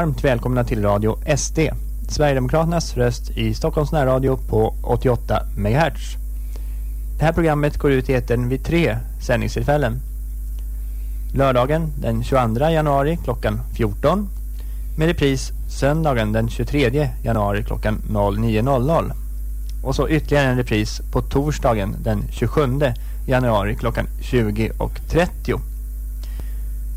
Varmt välkomna till Radio SD, Sverigedemokraternas röst i Stockholms närradio på 88 MHz. Det här programmet går ut i etern vid tre sändningstillfällen. Lördagen den 22 januari klockan 14 med repris söndagen den 23 januari klockan 09.00 och så ytterligare en repris på torsdagen den 27 januari klockan 20.30.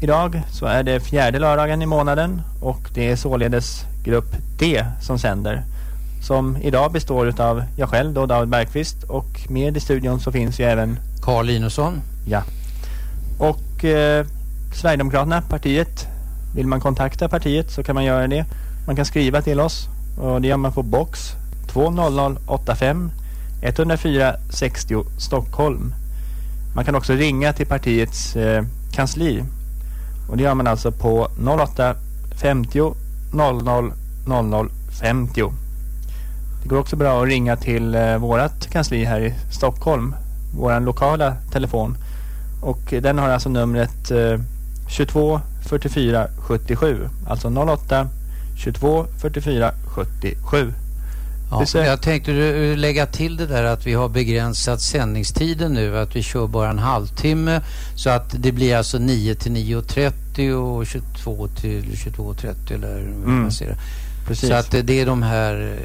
Idag så är det fjärde lördagen i månaden och det är således grupp D som sänder. Som idag består av jag själv då, David Bergqvist och med i studion så finns ju även Carl Linusson. Ja. Och eh, Sverigedemokraterna, partiet. Vill man kontakta partiet så kan man göra det. Man kan skriva till oss och det gör man på box 20085 104 60 Stockholm. Man kan också ringa till partiets eh, kansli och det gör man alltså på 08 50 00 00 50. Det går också bra att ringa till eh, kansli här i Stockholm. vår lokala telefon. Och den har alltså numret eh, 22 44 77. Alltså 08 22 44 77. Ja, jag tänkte lägga till det där att vi har begränsat sändningstiden nu, att vi kör bara en halvtimme så att det blir alltså 9 till 9.30 och 22 till 22.30 eller hur man ser det. Precis. Så att det är de här,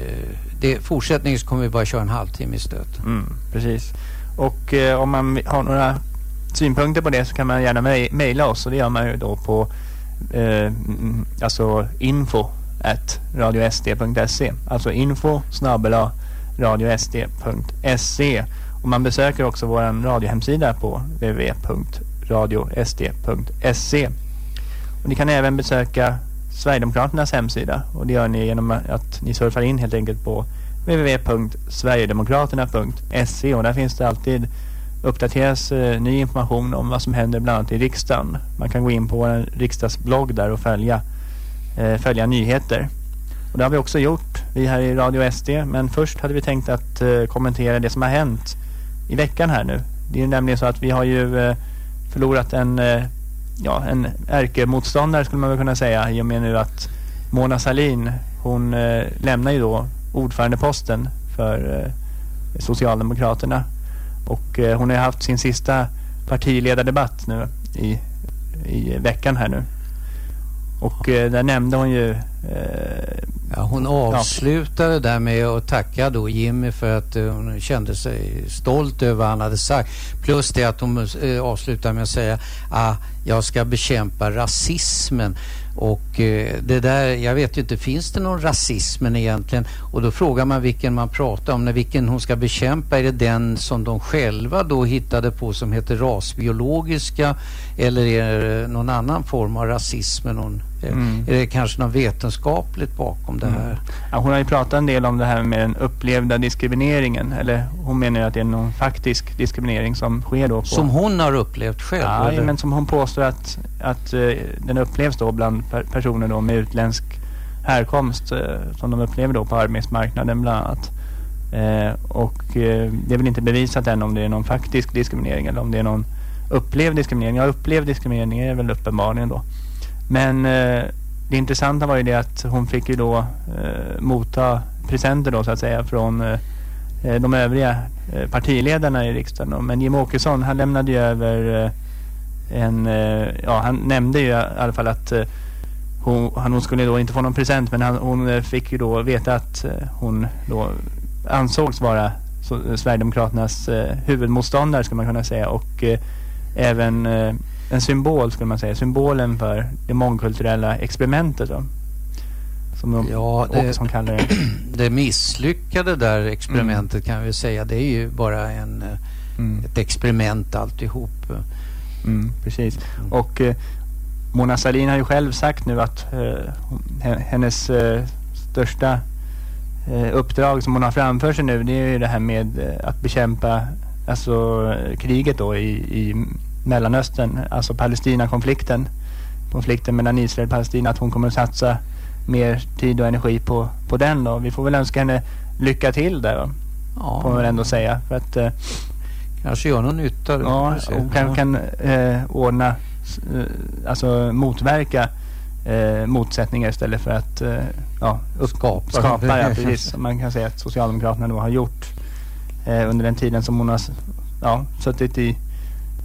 det, fortsättningsvis kommer vi bara köra en halvtimme i stöt. Mm, precis. Och eh, om man har några synpunkter på det så kan man gärna mejla oss och det gör man ju då på eh, alltså info at radiosd.se alltså info snabela radiosd.se och man besöker också vår radiohemsida på www.radiosd.se och ni kan även besöka Sverigedemokraternas hemsida. Och det gör ni genom att ni surfar in helt enkelt på www.sverigedemokraterna.se och där finns det alltid uppdateras eh, ny information om vad som händer bland annat i riksdagen. Man kan gå in på vår riksdagsblogg där och följa, Eh, följa nyheter. Och det har vi också gjort, vi här i Radio SD. Men först hade vi tänkt att eh, kommentera det som har hänt i veckan här nu. Det är nämligen så att vi har ju eh, förlorat en, eh, ja, en ärkemotståndare skulle man väl kunna säga i och med nu att Mona Salin, hon eh, lämnar ju då ordförandeposten för eh, Socialdemokraterna. Och eh, hon har haft sin sista partiledardebatt nu i, i veckan här nu. Och eh, där nämnde hon ju... Eh, ja, hon avslutade ja. där med att tacka då Jimmy för att eh, hon kände sig stolt över vad han hade sagt. Plus det att hon eh, avslutade med att säga att ah, jag ska bekämpa rasismen. Och eh, det där, jag vet ju inte, finns det någon rasismen egentligen? Och då frågar man vilken man pratar om, när vilken hon ska bekämpa. Är det den som de själva då hittade på som heter rasbiologiska eller är det någon annan form av rasism? Någon, mm. Är det kanske något vetenskapligt bakom det här? Mm. Ja, hon har ju pratat en del om det här med den upplevda diskrimineringen. Eller hon menar att det är någon faktisk diskriminering som sker då. På... Som hon har upplevt själv? Ja, eller? men som hon påstår att, att uh, den upplevs då bland personer då med utländsk härkomst eh, som de upplever då på arbetsmarknaden bland annat. Eh, och eh, det är väl inte bevisat än om det är någon faktisk diskriminering eller om det är någon upplevd diskriminering. Ja, upplevd diskriminering är väl uppenbarligen då. Men eh, det intressanta var ju det att hon fick ju då eh, motta presenter då så att säga från eh, eh de övriga eh, partiledarna i riksdagen. Men Jim Åkesson han lämnade ju över eh, en, eh, ja han nämnde ju i alla fall att hon, hon skulle då inte få någon present men han, hon fick ju då veta att hon då ansågs vara så, Sverigedemokraternas huvudmotståndare ska man kunna säga och även en symbol skulle man säga, symbolen för det mångkulturella experimentet då. Som de ja, det, som kallar det. Det misslyckade där experimentet mm. kan vi säga, det är ju bara en, eh, mm. ett experiment alltihop. Mm, precis. Mm. Och eh, Mona Sahlin har ju själv sagt nu att eh, hennes eh, största eh, uppdrag som hon har framför sig nu det är ju det här med att bekämpa alltså kriget då i, i Mellanöstern, alltså Palestina-konflikten, konflikten mellan Israel och Palestina, att hon kommer att satsa mer tid och energi på, på den då. Vi får väl önska henne lycka till där då. Ja. Får man väl ändå säga. För att, eh, Kanske gör någon nytta. Ja, och kanske kan eh, ordna, alltså motverka eh, motsättningar istället för att eh, ja, skapa. skapa ja, precis. Man kan säga att Socialdemokraterna då har gjort eh, under den tiden som hon har ja, suttit i,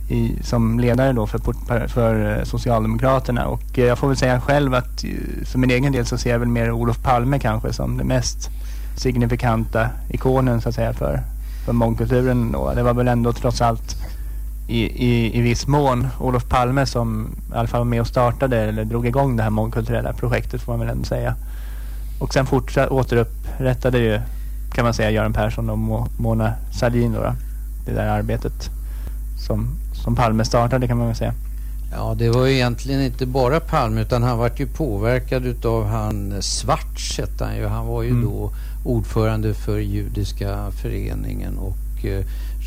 i, som ledare då för, för eh, Socialdemokraterna. Och eh, jag får väl säga själv att eh, för min egen del så ser jag väl mer Olof Palme kanske som det mest signifikanta ikonen så att säga för, för mångkulturen. Då. Det var väl ändå trots allt i, i, i viss mån Olof Palme som i alla fall var med och startade eller drog igång det här mångkulturella projektet får man väl ändå säga. Och sen fortsatt återupprättade ju kan man säga Göran Persson och Mona Sahlin då, då, det där arbetet som, som Palme startade kan man väl säga. Ja, det var ju egentligen inte bara Palme utan han var ju påverkad utav han hette han ju. Han var ju mm. då ordförande för Judiska föreningen och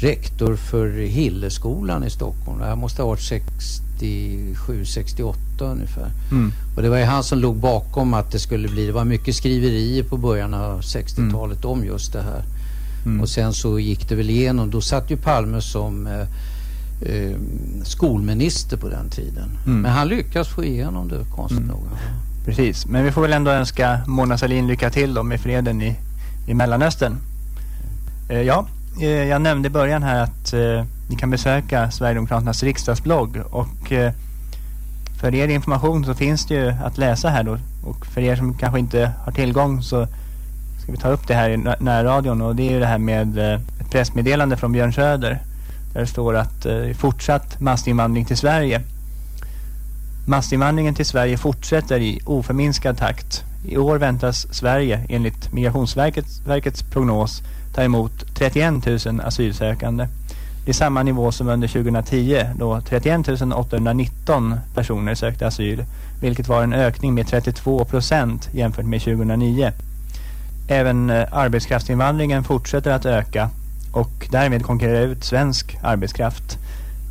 rektor för Hilleskolan i Stockholm. Det här måste ha varit 67, 68 ungefär. Mm. Och det var ju han som låg bakom att det skulle bli, det var mycket skriverier på början av 60-talet mm. om just det här. Mm. Och sen så gick det väl igenom. Då satt ju Palme som eh, eh, skolminister på den tiden. Mm. Men han lyckas få igenom det konstigt mm. nog. Precis, men vi får väl ändå önska Mona Sahlin lycka till då med freden i, i Mellanöstern. Eh, ja, eh, Eh, jag nämnde i början här att eh, ni kan besöka Sverigedemokraternas riksdagsblogg och eh, för er information så finns det ju att läsa här då och för er som kanske inte har tillgång så ska vi ta upp det här i närradion och det är ju det här med eh, ett pressmeddelande från Björn Söder där det står att eh, fortsatt massinvandring till Sverige. Massinvandringen till Sverige fortsätter i oförminskad takt. I år väntas Sverige enligt Migrationsverkets verkets prognos ta emot 31 000 asylsökande. Det är samma nivå som under 2010 då 31 819 personer sökte asyl vilket var en ökning med 32 procent jämfört med 2009. Även eh, arbetskraftsinvandringen fortsätter att öka och därmed konkurrerar ut svensk arbetskraft.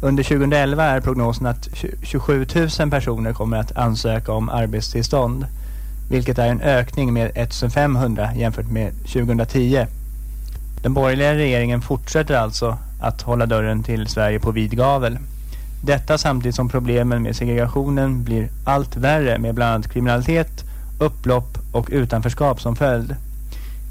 Under 2011 är prognosen att 27 000 personer kommer att ansöka om arbetstillstånd vilket är en ökning med 1500 jämfört med 2010. Den borgerliga regeringen fortsätter alltså att hålla dörren till Sverige på vid gavel. Detta samtidigt som problemen med segregationen blir allt värre med bland annat kriminalitet, upplopp och utanförskap som följd.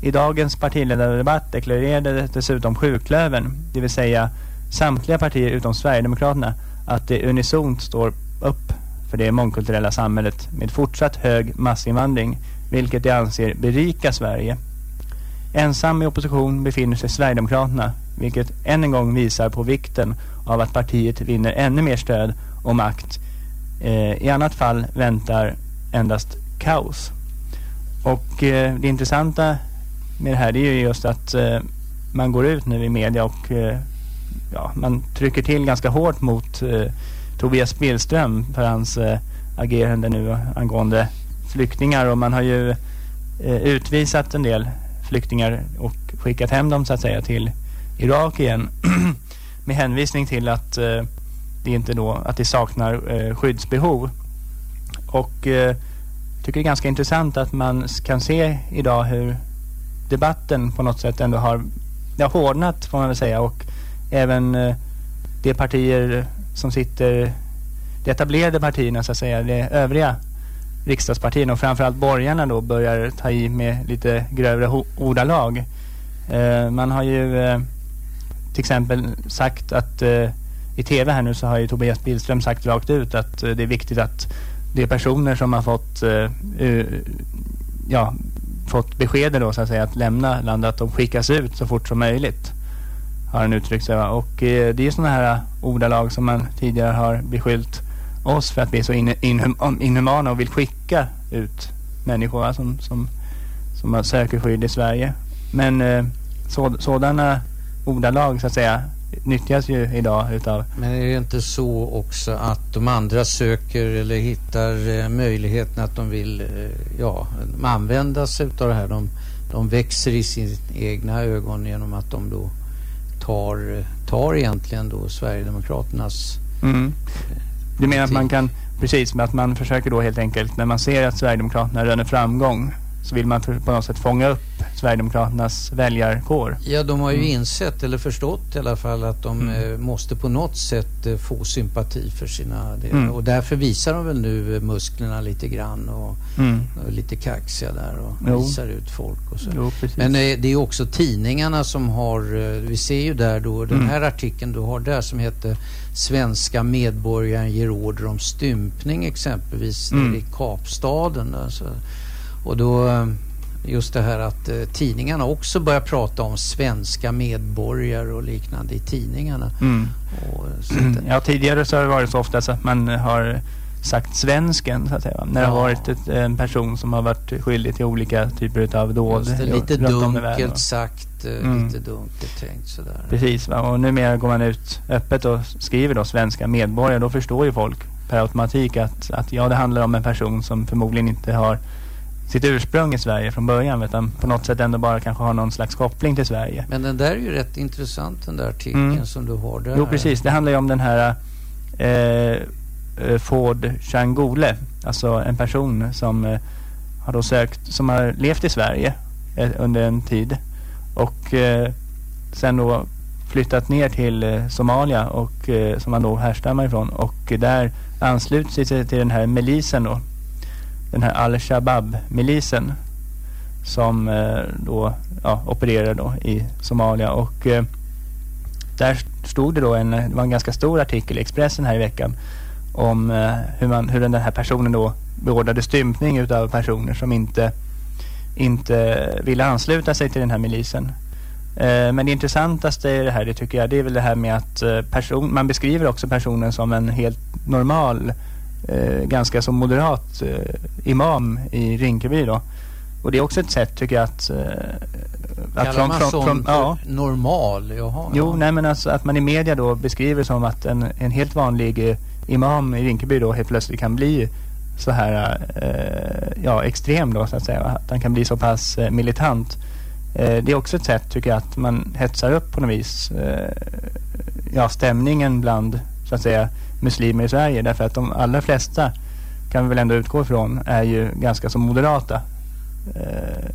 I dagens partiledardebatt deklarerade dessutom sjuklöven, det vill säga samtliga partier utom Sverigedemokraterna, att det unisont står upp för det mångkulturella samhället med fortsatt hög massinvandring, vilket de anser berika Sverige. Ensam i opposition befinner sig Sverigedemokraterna, vilket än en gång visar på vikten av att partiet vinner ännu mer stöd och makt. Eh, I annat fall väntar endast kaos. Och eh, det intressanta med det här är ju just att eh, man går ut nu i media och eh, ja, man trycker till ganska hårt mot eh, Tobias Billström för hans eh, agerande nu angående flyktingar och man har ju utvisat en del flyktingar och skickat hem dem så att säga till Irak igen. Med hänvisning till att eh, det inte då att det saknar eh, skyddsbehov. Och eh, tycker det är ganska intressant att man kan se idag hur debatten på något sätt ändå har, det har hårdnat får man väl säga. Och även eh, de partier som sitter, de etablerade partierna så att säga, de övriga riksdagspartierna och framförallt borgarna då börjar ta i med lite grövre ordalag. Eh, man har ju eh, till exempel sagt att eh, i tv här nu så har ju Tobias Billström sagt rakt ut att eh, det är viktigt att de personer som har fått eh, ja, fått beskedet då så att säga att lämna landet att de skickas ut så fort som möjligt har han uttryckt sig. Och eh, det är sådana här eh, ordalag som man tidigare har beskyllt oss för att vi är så in, inhum, inhumana och vill skicka ut människor som, som, som söker skydd i Sverige. Men eh, så, sådana ordalag så att säga nyttjas ju idag utav... Men är det inte så också att de andra söker eller hittar eh, möjligheten att de vill eh, ja, använda sig utav det här? De, de växer i sina egna ögon genom att de då tar, tar egentligen då Sverigedemokraternas... Mm. Du menar att man kan, precis, att man försöker då helt enkelt när man ser att Sverigedemokraterna röner framgång så vill man på något sätt fånga upp Sverigedemokraternas väljarkår. Ja, de har ju mm. insett, eller förstått i alla fall, att de mm. Eh, måste på något sätt eh, få sympati för sina... Mm. Och därför visar de väl nu musklerna lite grann och, mm. och lite kaxiga där och jo. visar ut folk och så. Jo, Men eh, det är också tidningarna som har, vi ser ju där då, den mm. här artikeln du har där som heter Svenska medborgaren ger order om stympning exempelvis mm. i Kapstaden. Alltså. Och då just det här att eh, tidningarna också börjar prata om svenska medborgare och liknande i tidningarna. Mm. Och, ja, tidigare så har det varit så ofta så att man har sagt svensken så att säga. När ja. det har varit ett, en person som har varit skyldig till olika typer av dåd. Det, lite dunkelt sagt, eh, mm. lite dunkelt tänkt sådär. Precis, va? och numera går man ut öppet och skriver då svenska medborgare. Då förstår ju folk per automatik att, att ja, det handlar om en person som förmodligen inte har sitt ursprung i Sverige från början utan på något sätt ändå bara kanske har någon slags koppling till Sverige. Men den där är ju rätt intressant den där artikeln mm. som du har där. Jo precis, det handlar ju om den här eh, eh, Ford Changole, alltså en person som eh, har då sökt, som har levt i Sverige eh, under en tid och eh, sen då flyttat ner till eh, Somalia och som han då härstammar ifrån och där ansluter sig till den här milisen då den här Al-Shabaab-milisen som eh, då ja, opererar då i Somalia och eh, där stod det då en, det var en ganska stor artikel i Expressen här i veckan om eh, hur, man, hur den här personen då beordrade stympning utav personer som inte, inte ville ansluta sig till den här milisen. Eh, men det intressantaste i det här, det tycker jag, det är väl det här med att eh, person, man beskriver också personen som en helt normal eh, ganska så moderat eh, imam i Rinkeby då. Och det är också ett sätt tycker jag att... Eh, att från, man från, från, ja. normal? Jaha, jo, ja. nej men alltså att man i media då beskriver som att en, en helt vanlig eh, imam i Rinkeby då helt plötsligt kan bli så här eh, ja, extrem då så att säga. Att han kan bli så pass eh, militant. Eh, det är också ett sätt tycker jag att man hetsar upp på något vis eh, ja, stämningen bland så att säga muslimer i Sverige. Därför att de allra flesta kan vi väl ändå utgå ifrån är ju ganska så moderata eh,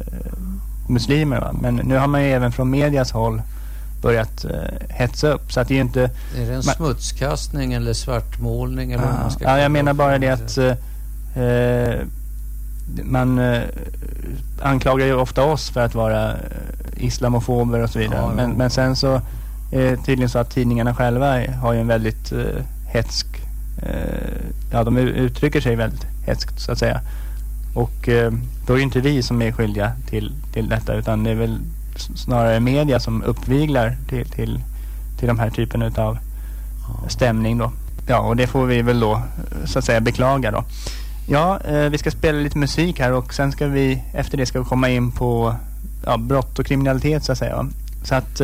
muslimer. Va? Men nu har man ju även från medias håll börjat eh, hetsa upp. Så att det är inte... Är det en man, smutskastning eller svartmålning? Eller ah, ja, jag menar bara det att eh, eh, man eh, anklagar ju ofta oss för att vara eh, islamofober och så vidare. Ja, men, men sen så är det tydligen så att tidningarna själva har ju en väldigt eh, hetsk, eh, ja de uttrycker sig väldigt hetskt så att säga. Och eh, då är det inte vi som är skyldiga till, till detta utan det är väl snarare media som uppviglar till, till, till de här typen av stämning då. Ja, och det får vi väl då så att säga beklaga då. Ja, eh, vi ska spela lite musik här och sen ska vi efter det ska vi komma in på ja, brott och kriminalitet så att säga. Så att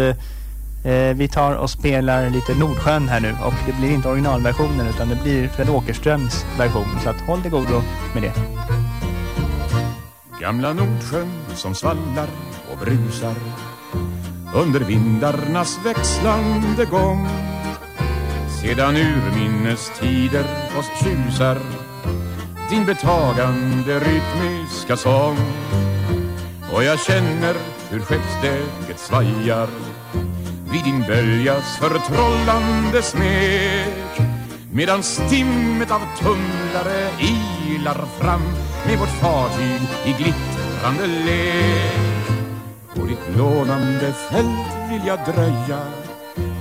Eh, vi tar och spelar lite Nordsjön här nu och det blir inte originalversionen utan det blir Fred Åkerströms version. Så att håll dig godo med det. Gamla Nordsjön som svallar och brusar under vindarnas växlande gång sedan urminnes tider oss tjusar din betagande rytmiska sång och jag känner hur skeppsdäcket svajar vid din böljas förtrollande smek medan stimmet av tumlare ilar fram med vårt fartyg i glittrande lek. På ditt lånande fält vill jag dröja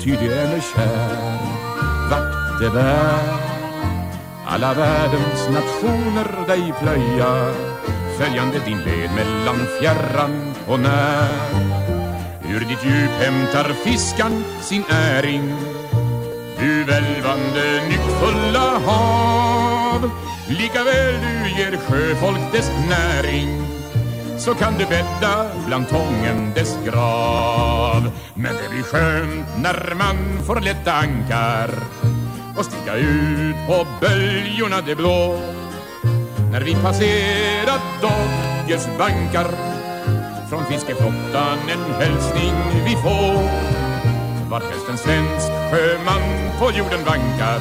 ty det är mig kär vart det bär. Alla världens nationer dig plöja följande din led mellan fjärran och när. Ur ditt djup hämtar fiskan sin äring. Du välvande nyckfulla hav Likaväl du ger sjöfolk dess näring så kan du bädda bland tången dess grav. Men det blir skönt när man får lätta ankar och stiga ut på böljorna det blå. När vi passerat Dogges bankar från fiskeflottan en hälsning vi får Varhelst en svensk sjöman på jorden vankar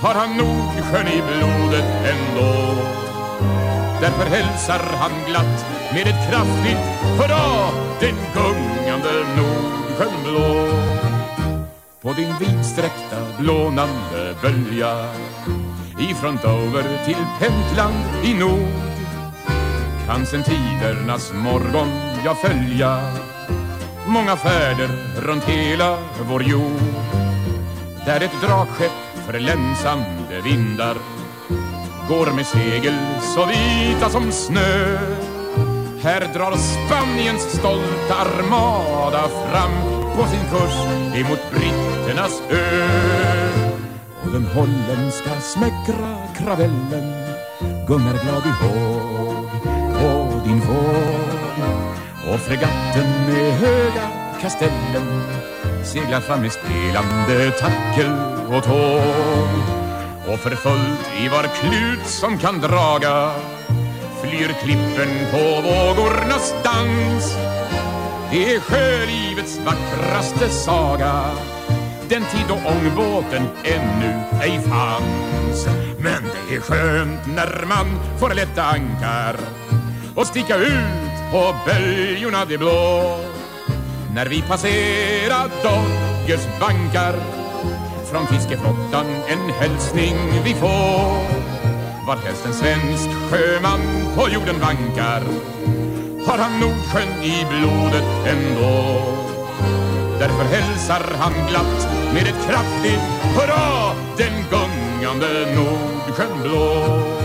har han Nordsjön i blodet ändå Därför hälsar han glatt med ett kraftigt hurra den gungande Nordsjön blå. På din vidsträckta blånande bölja ifrån Dover till Pentland i nord kan sen tidernas morgon. Jag följa många färder runt hela vår jord. Där ett dragskepp för länsande vindar går med segel så vita som snö. Här drar Spaniens stolta armada fram på sin kurs emot britternas ö. Och den holländska smäckra kravellen gungar glad i håg din våg och fregatten med höga kastellen seglar fram med spelande tackel och tåg. Och för fullt i var klut som kan draga flyr klippen på vågornas dans. Det är sjölivets vackraste saga den tid då ångbåten ännu ej fanns. Men det är skönt när man får lätta ankar och sticka ut på böljorna de blå. När vi passerar Dogges bankar från fiskeflottan en hälsning vi får. Varhelst en svensk sjöman på jorden vankar har han Nordsjön i blodet ändå. Därför hälsar han glatt med ett kraftigt hurra den gungande Nordsjön blå.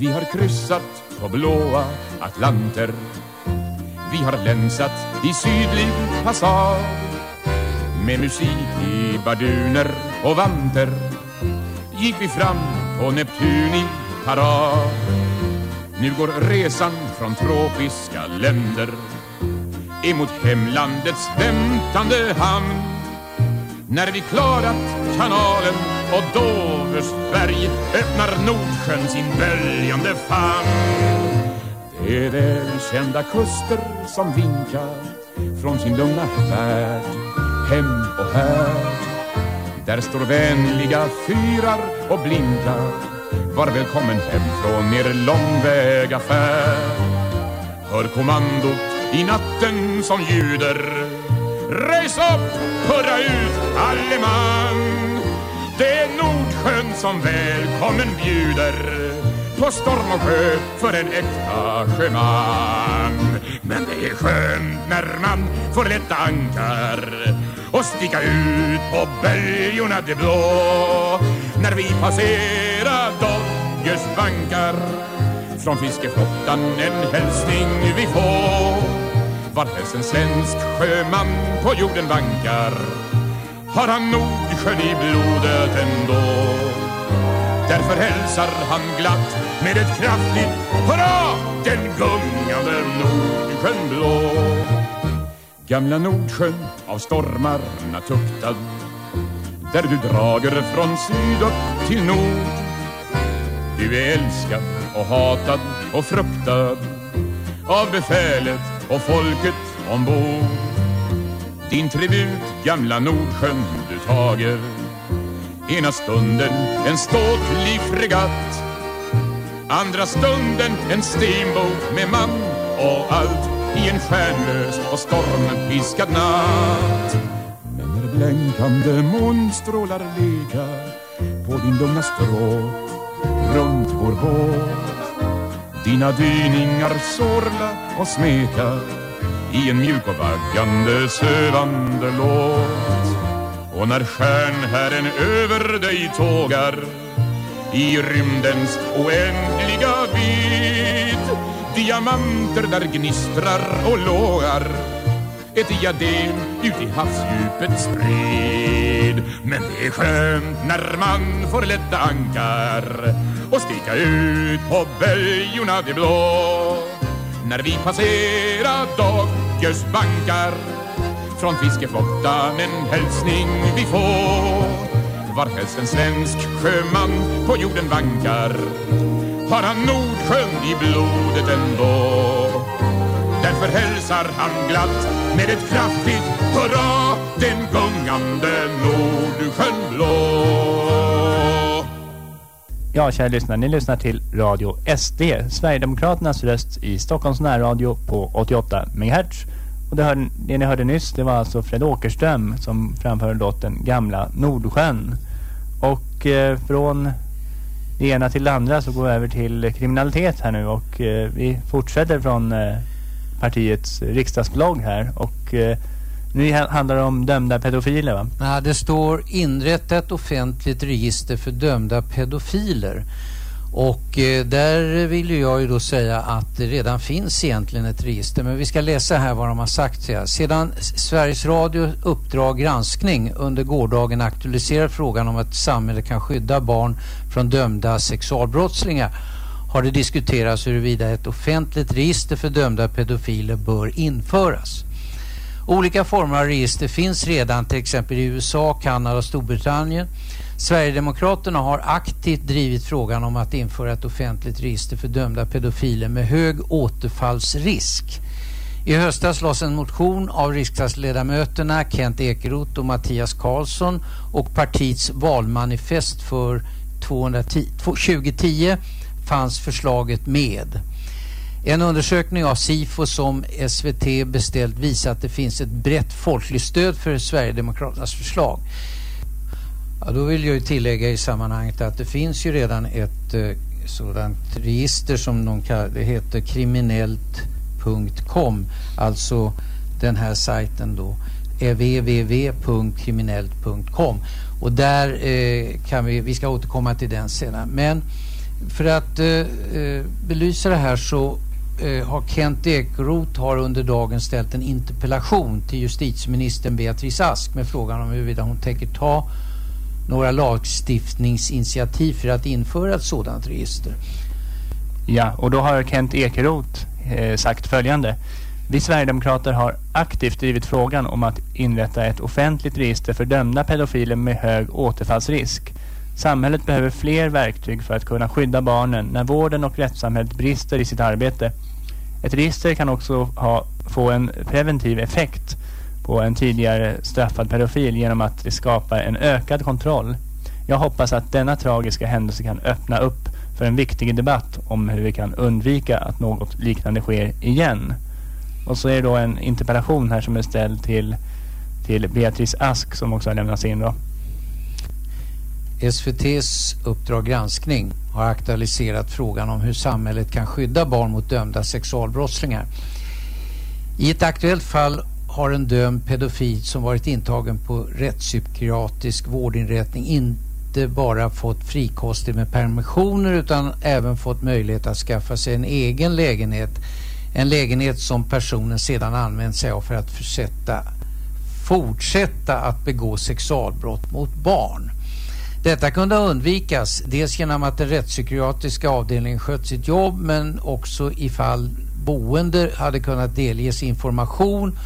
Vi har kryssat på blåa Atlanter. Vi har länsat i sydlig passage med musik i barduner och vanter. Gick vi fram på Neptun i parad. Nu går resan från tropiska länder emot hemlandets väntande hamn. När vi klarat kanalen och Doversberg öppnar Nordsjön sin böljande famn. Det är välkända kuster som vinkar från sin lugna färd hem och här. Där står vänliga fyrar och blinkar Var välkommen hem från er långväga färd. Hör kommandot i natten som ljuder. Röjs upp, hurra ut, alle man Det är Nordsjön som välkommen bjuder på storm och sjö för en äkta sjöman. Men det är skönt när man får lätta ankar och sticka ut på böljorna de blå. När vi passerar Dodgers bankar från fiskeflottan en hälsning vi får. Varhelst en svensk sjöman på jorden vankar har han Nordsjön i blodet ändå? Därför hälsar han glatt med ett kraftigt hurra den gungande Nordsjön blå. Gamla Nordsjön av stormarna tuktad där du drager från syd upp till nord. Du är älskad och hatad och fruktad av befälet och folket ombord. Din tribut, gamla Nordsjön, du tager. Ena stunden en ståtlig fregatt. Andra stunden en steamboat med man och allt i en stjärnlös och stormpiskad natt. Men när blänkande månstrålar leka på din lugna stråt runt vår båt. Dina dyningar sorla och smeka i en mjuk och vaggande sövande låt. Och när stjärnherren över dig tågar i rymdens oändliga vidd Diamanter där gnistrar och lågar ett diadem ut i havsdjupet sprid Men det är skönt när man får lätta ankar och sticka ut på böljorna de blå. När vi passerar Dodgers bankar från fiskeflottan en hälsning vi får. Varhelst en svensk sjöman på jorden vankar har han Nordsjön i blodet ändå? Därför hälsar han glatt med ett kraftigt hurra den gungande Nordsjön blå. Ja, kära lyssnare, ni lyssnar till Radio SD, Sverigedemokraternas röst i Stockholms närradio på 88 MHz. Och det, hör, det ni hörde nyss, det var alltså Fred Åkerström som framförde låten Gamla Nordsjön. Och eh, från det ena till det andra så går vi över till kriminalitet här nu och eh, vi fortsätter från eh, partiets riksdagsblogg här och eh, nu handlar det om dömda pedofiler va? Nej, det står inrätta ett offentligt register för dömda pedofiler. Och eh, där vill jag ju då säga att det redan finns egentligen ett register. Men vi ska läsa här vad de har sagt. Ja. Sedan Sveriges Radio Uppdrag granskning under gårdagen aktualiserar frågan om att samhället kan skydda barn från dömda sexualbrottslingar har det diskuterats huruvida ett offentligt register för dömda pedofiler bör införas. Olika former av register finns redan till exempel i USA, Kanada och Storbritannien. Sverigedemokraterna har aktivt drivit frågan om att införa ett offentligt register för dömda pedofiler med hög återfallsrisk. I höstas lades en motion av riksdagsledamöterna Kent Ekeroth och Mattias Karlsson och partiets valmanifest för 210, 2010 fanns förslaget med. En undersökning av SIFO som SVT beställt visar att det finns ett brett folkligt stöd för Sverigedemokraternas förslag. Ja, då vill jag ju tillägga i sammanhanget att det finns ju redan ett eh, sådant register som de kallar, det heter kriminellt.com. Alltså den här sajten då www.kriminellt.com och där eh, kan vi, vi ska återkomma till den senare. Men för att eh, eh belysa det här så eh, har Kent Ekeroth har under dagen ställt en interpellation till justitieministern Beatrice Ask med frågan om huruvida hon tänker ta några lagstiftningsinitiativ för att införa ett sådant register. Ja, och då har Kent Ekeroth eh, sagt följande. Vi Sverigedemokrater har aktivt drivit frågan om att inrätta ett offentligt register för dömda pedofiler med hög återfallsrisk. Samhället behöver fler verktyg för att kunna skydda barnen när vården och rättssamhället brister i sitt arbete. Ett register kan också ha, få en preventiv effekt på en tidigare straffad pedofil genom att det skapar en ökad kontroll. Jag hoppas att denna tragiska händelse kan öppna upp för en viktig debatt om hur vi kan undvika att något liknande sker igen. Och så är det då en interpellation här som är ställd till, till Beatrice Ask som också har lämnats in då. SVTs Uppdrag granskning har aktualiserat frågan om hur samhället kan skydda barn mot dömda sexualbrottslingar. I ett aktuellt fall har en dömd pedofil som varit intagen på rättspsykiatrisk vårdinrättning inte bara fått frikostigt med permissioner utan även fått möjlighet att skaffa sig en egen lägenhet. En lägenhet som personen sedan använt sig av för att försätta, fortsätta att begå sexualbrott mot barn. Detta kunde undvikas dels genom att den rättspsykiatriska avdelningen skött sitt jobb men också ifall boende hade kunnat delges information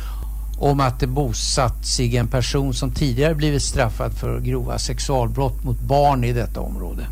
om att det bosatt sig en person som tidigare blivit straffad för grova sexualbrott mot barn i detta område.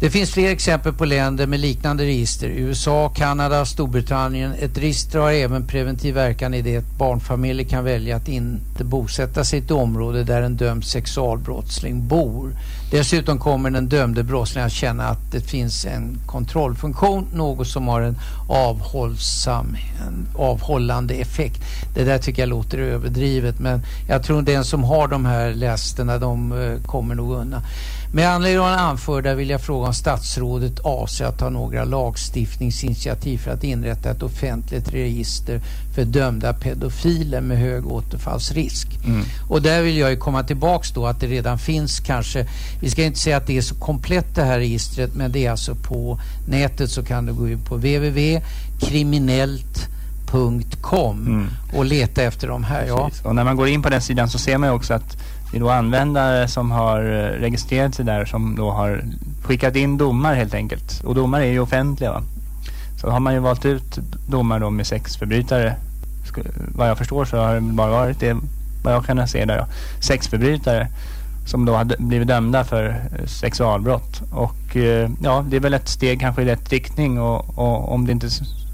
Det finns fler exempel på länder med liknande register. USA, Kanada, Storbritannien. Ett register har även preventiv verkan i det att barnfamiljer kan välja att inte bosätta sig i ett område där en dömd sexualbrottsling bor. Dessutom kommer den dömde brottslingen att känna att det finns en kontrollfunktion, något som har en avhållsam, en avhållande effekt. Det där tycker jag låter överdrivet men jag tror den som har de här lästerna de eh, kommer nog undan. Med anledning av det anförda vill jag fråga om statsrådet avser att ta några lagstiftningsinitiativ för att inrätta ett offentligt register för dömda pedofiler med hög återfallsrisk. Mm. Och där vill jag ju komma tillbaks då att det redan finns kanske, vi ska inte säga att det är så komplett det här registret, men det är alltså på nätet så kan du gå in på www.kriminellt.com mm. och leta efter de här. Ja. Och när man går in på den sidan så ser man också att det är då användare som har eh, registrerat sig där som då har skickat in domar helt enkelt. Och domar är ju offentliga va? Så har man ju valt ut domar då med sexförbrytare. Vad jag förstår så har det bara varit det, vad jag kan se där ja. Sexförbrytare som då hade blivit dömda för eh, sexualbrott. Och eh, ja, det är väl ett steg kanske i rätt riktning och, och om det inte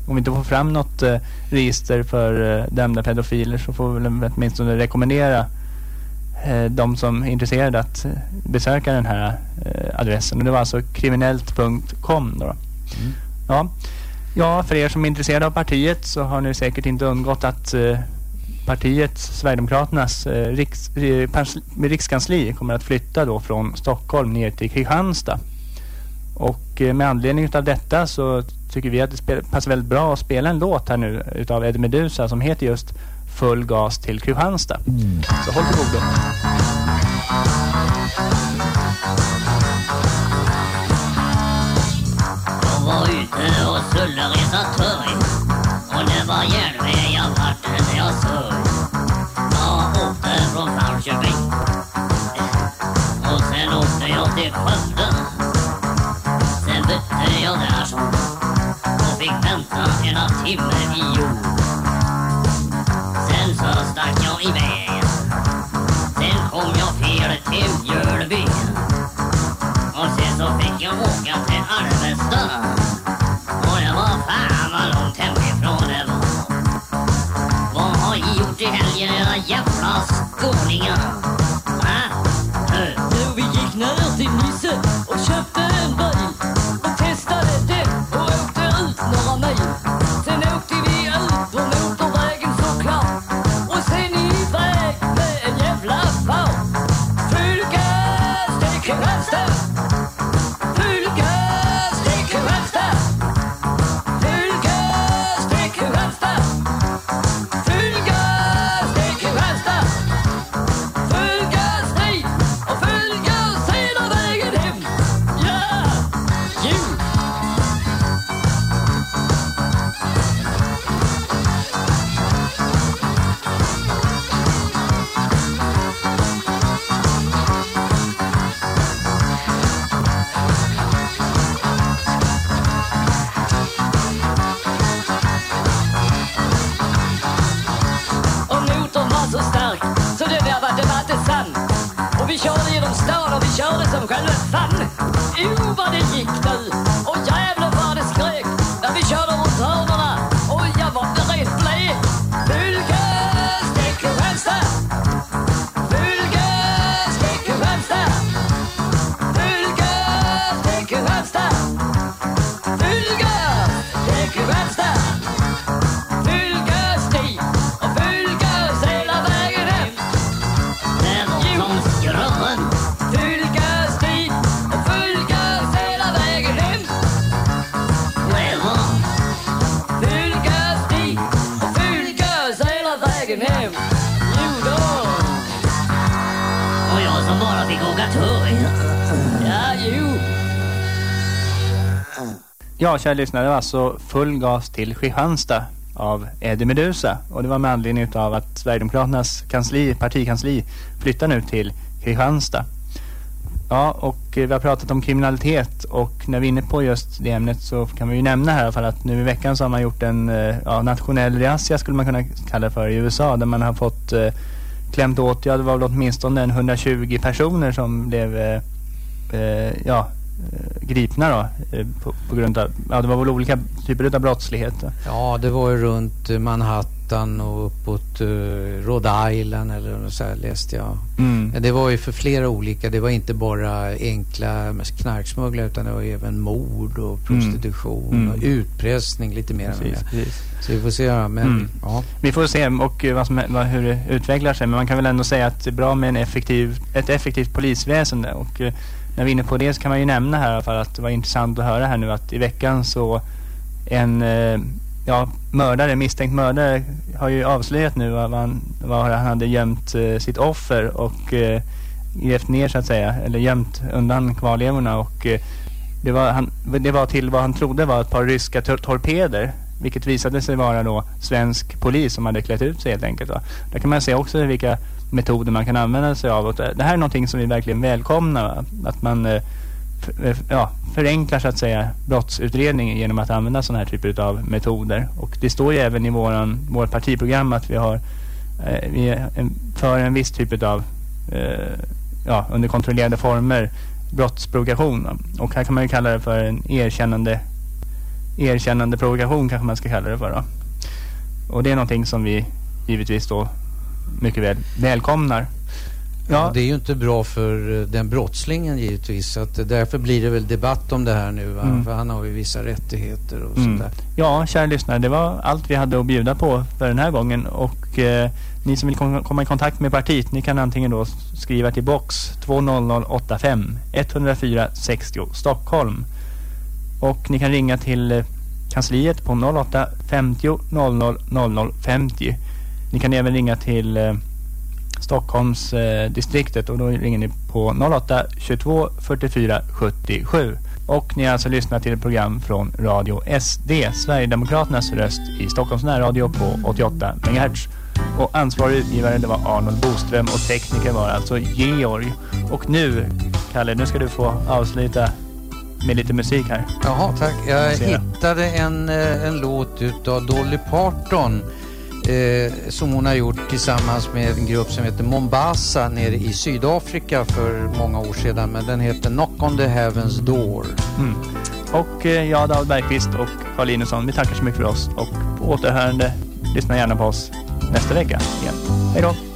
om vi inte får fram något eh, register för dömda pedofiler så får vi väl åtminstone rekommendera de som är intresserade att besöka den här eh, adressen. Och det var alltså kriminellt.com. Då. Mm. Ja. ja, för er som är intresserade av partiet så har ni säkert inte undgått att eh, partiet, Sverigedemokraternas eh, riks, rikskansli kommer att flytta då från Stockholm ner till Kristianstad. Och eh, med anledning av detta så tycker vi att det passar väldigt bra att spela en låt här nu utav Eddie Meduza som heter just Full gas till Kristianstad. Mm. Så håll till godo. Jag var ute och skulle resa torg och det var järnväg jag vart när jag såg. Jag åkte från Falköping och sen åkte jag till Skövde. Sen bytte jag där och fick vänta ena timme i jord iväg. Sen kom jag fel till Mjölby. Och sen så fick jag åka Ja, jo. Ja, kära lyssnare, det var alltså Full gas till Kristianstad av Eddie Meduza. Och det var med anledning av att Sverigedemokraternas kansli, partikansli flyttar nu till Kristianstad. Ja, och eh, vi har pratat om kriminalitet och när vi är inne på just det ämnet så kan vi ju nämna här i alla fall att nu i veckan så har man gjort en eh, ja, nationell razzia skulle man kunna kalla det för i USA där man har fått eh, klämt åt, ja det var väl åtminstone en 120 personer som blev eh, eh ja, eh, gripna då eh, på, på grund av, ja det var väl olika typer av brottslighet. Ja, det var ju runt Manhattan. Manhattan och uppåt uh, Rhode Island eller så här läste jag. Mm. Det var ju för flera olika. Det var inte bara enkla knarksmugglare utan det var ju även mord och prostitution Mm. och utpressning lite mer än Precis, precis. Så vi får se. Men Mm. ja. Vi får se och eh, vad som, vad, hur det utvecklar sig men man kan väl ändå säga att det är bra med en effektiv, ett effektivt polisväsende och eh, när vi är inne på det så kan man ju nämna här i alla fall att det var intressant att höra här nu att i veckan så en ja, mördare, misstänkt mördare har ju avslöjat nu vad han, vad han hade gömt eh, sitt offer och eh, grävt ner så att säga eller gömt undan kvarlevorna och eh, det, var, han, det var till vad han trodde var ett par ryska tor- torpeder vilket visade sig vara då svensk polis som hade klätt ut sig helt enkelt. Va? Där kan man se också vilka metoder man kan använda sig av. Och det här är någonting som vi verkligen välkomnar. Va? Att man eh, Eh, ja, förenklar så att säga brottsutredningen genom att använda sådana här typer av metoder. Och det står ju även i våran, vårt partiprogram att vi har eh, vi är en, för en viss typ av eh, ja, under kontrollerade former brottsprovokation. Och här kan man ju kalla det för en erkännande erkännande provokation kanske man ska kalla det för då. Och det är någonting som vi givetvis då mycket väl välkomnar. Ja. Det är ju inte bra för eh, den brottslingen givetvis. Så att därför blir det väl debatt om det här nu. Mm. För han har ju vissa rättigheter och mm. sådär. Ja, kära lyssnare. Det var allt vi hade att bjuda på för den här gången. Och eh, ni som vill komma i kontakt med partiet, ni kan antingen då skriva till box 20085 104 60 Stockholm. Och ni kan ringa till eh, kansliet på 08 50 00 00 50. Ni kan även ringa till eh, Stockholms eh, distriktet och då ringer ni på 08 22 44 77. Och ni har alltså lyssnat till ett program från Radio SD, Sverigedemokraternas röst i Stockholms närradio på 88 MHz. Och ansvarig utgivare det var Arnold Boström och tekniker var alltså Georg. Och nu, Kalle, nu ska du få avsluta med lite musik här. Jaha, tack. Jag hittade en, eh, en låt utav Dolly Parton eh, som hon har gjort tillsammans med en grupp som heter Mombasa nere i Sydafrika för många år sedan. Men den heter Knock on the Heaven's Door. Mm. Och eh, jag, David Bergqvist och Carl Linusson, vi tackar så mycket för oss och på återhörande, lyssna gärna på oss nästa vecka igen. Hej då!